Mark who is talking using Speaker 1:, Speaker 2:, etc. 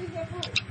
Speaker 1: 这些不。